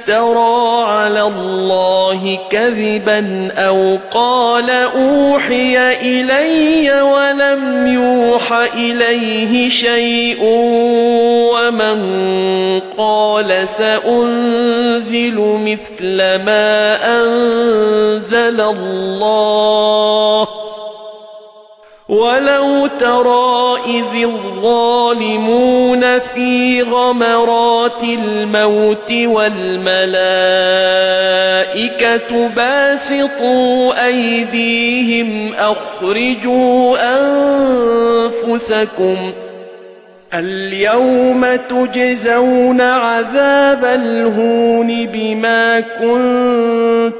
افْتَرَى عَلَى اللَّهِ كَذِبًا أَوْ قَالَ أُوحِيَ إِلَيَّ وَلَمْ يُوحَ إِلَيْهِ شَيْءٌ وَمَنْ قَالَ سَأُنْزِلُ مِثْلَ مَا أَنزَلَ اللَّهُ وَلَوْ تَرَى إِذِ الظَّالِمُونَ فِي غَمَرَاتِ الْمَوْتِ وَالْمَلَائِكَةُ بَاسِطُو أَيْدِيهِمْ أَخْرِجُوا أَنفُسَكُمْ الْيَوْمَ تُجْزَوْنَ عَذَابَ الْهُونِ بِمَا كُنتُمْ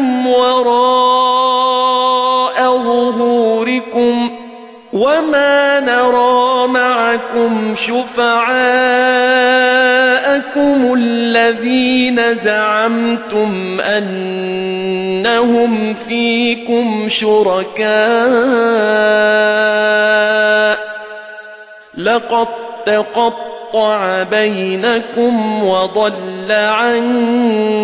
خَوَّلْنَاكُمْ وَرَاءَ ظُهُورِكُمْ وَمَا نَرَىٰ مَعَكُمْ شُفَعَاءَكُمُ الَّذِينَ زَعَمْتُمْ أَنَّهُمْ فِيكُمْ شُرَكَاءُ لَقَد تَّقَطَّعَ بَيْنَكُمْ وَضَلَّ عَنكُم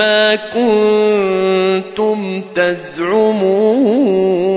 مَّا كُنتُمْ تَزْعُمُونَ.